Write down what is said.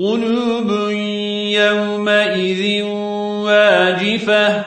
قلوب يومئذ واجفة.